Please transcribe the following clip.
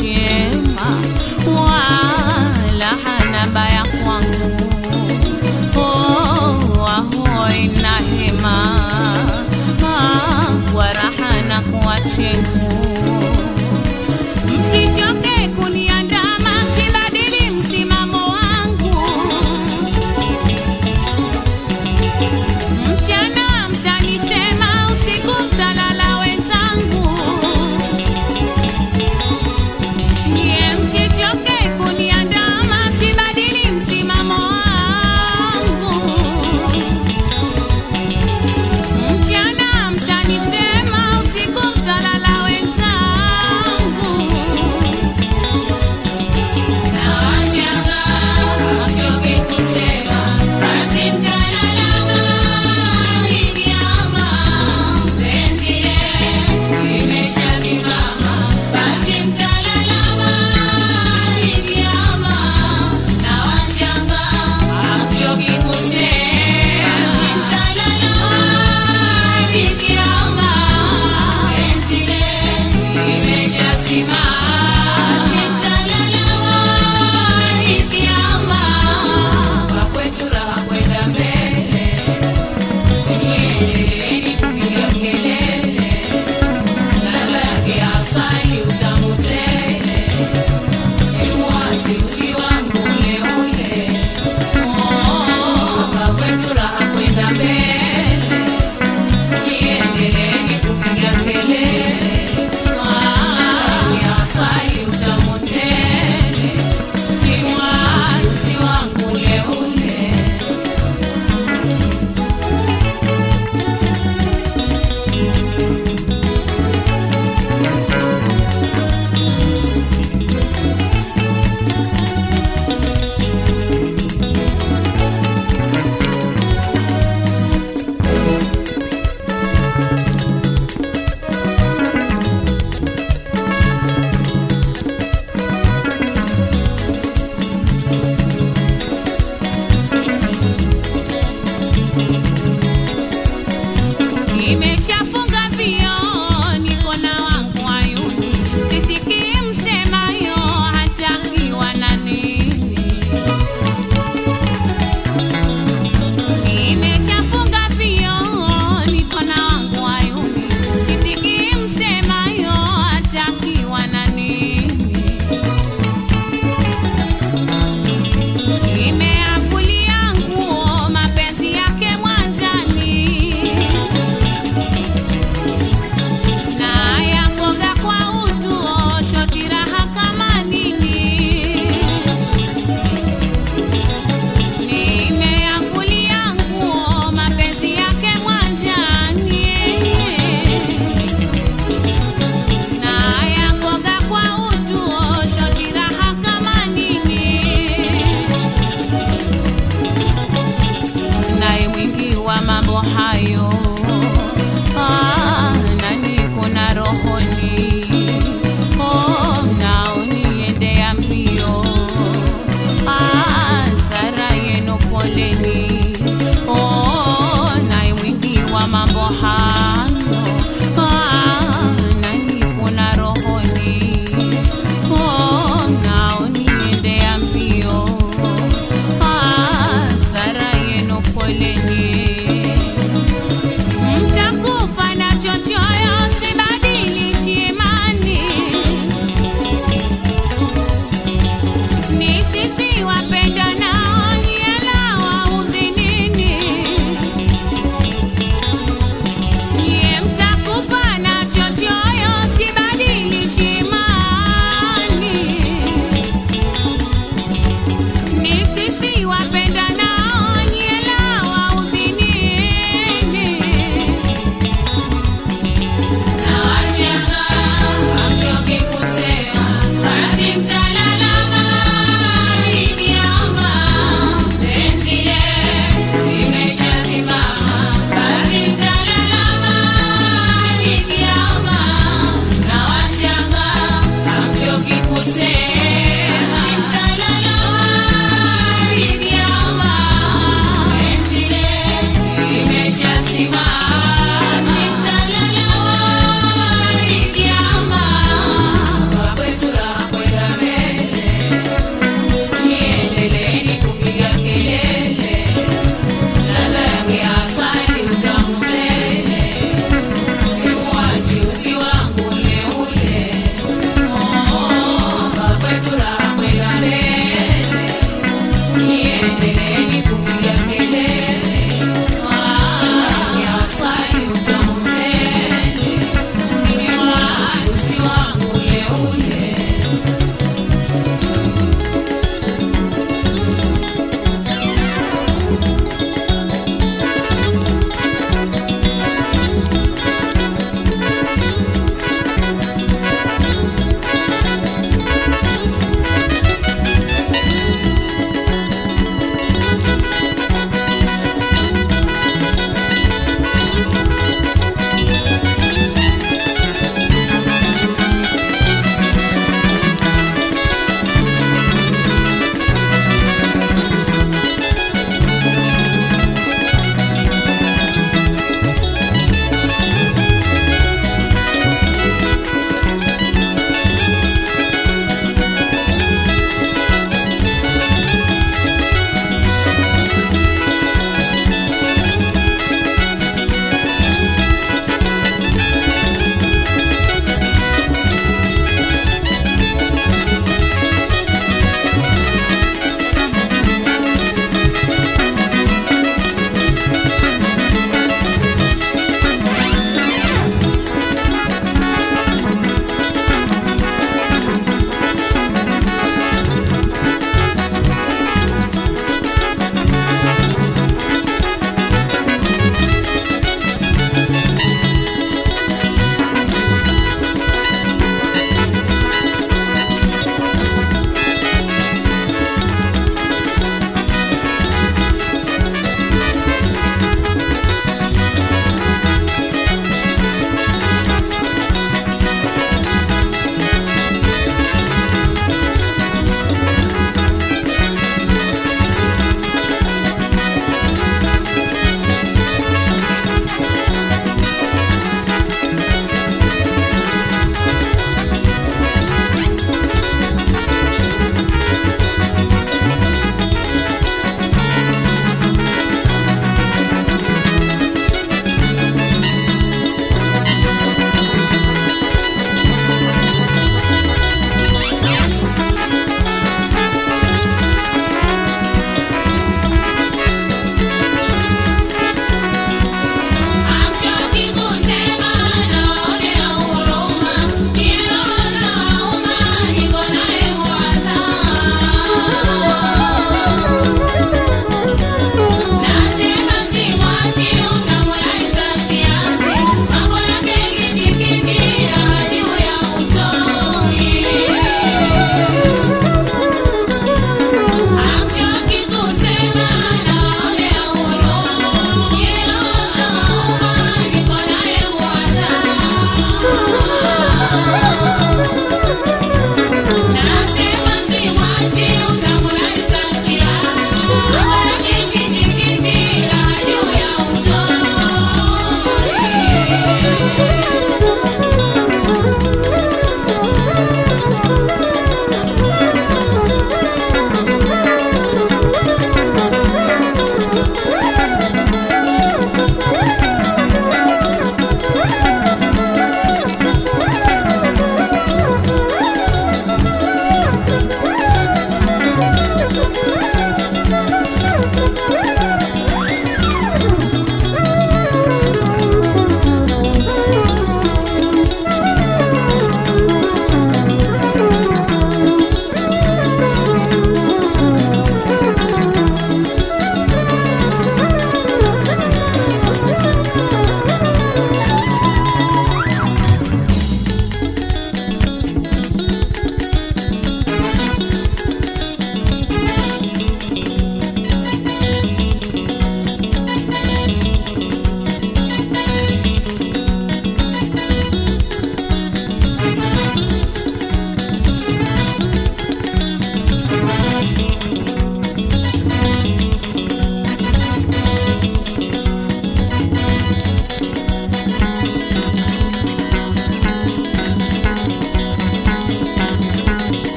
Yeah.